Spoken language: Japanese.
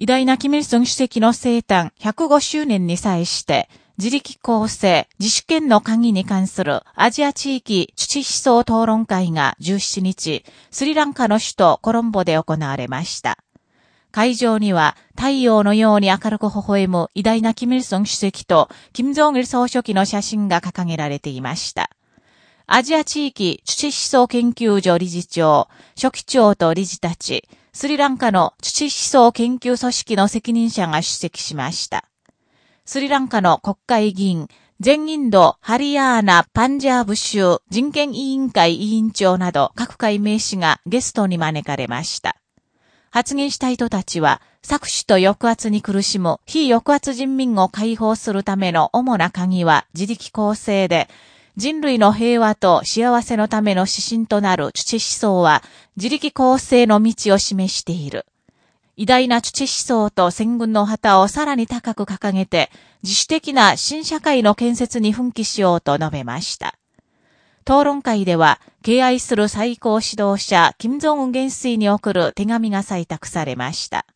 偉大なキム・ルソン主席の生誕105周年に際して、自力構成、自主権の鍵に関するアジア地域土思想討論会が17日、スリランカの首都コロンボで行われました。会場には太陽のように明るく微笑む偉大なキム・ルソン主席とキム・ジョン・イル総書記の写真が掲げられていました。アジア地域土思想研究所理事長、書記長と理事たち、スリランカの土思想研究組織の責任者が出席しました。スリランカの国会議員、全インド、ハリヤーナ、パンジャーブ州人権委員会委員長など各界名士がゲストに招かれました。発言した人たちは、搾取と抑圧に苦しむ非抑圧人民を解放するための主な鍵は自力構成で、人類の平和と幸せのための指針となる土思想は自力構成の道を示している。偉大な土思想と戦軍の旗をさらに高く掲げて、自主的な新社会の建設に奮起しようと述べました。討論会では、敬愛する最高指導者、金正恩元帥に送る手紙が採択されました。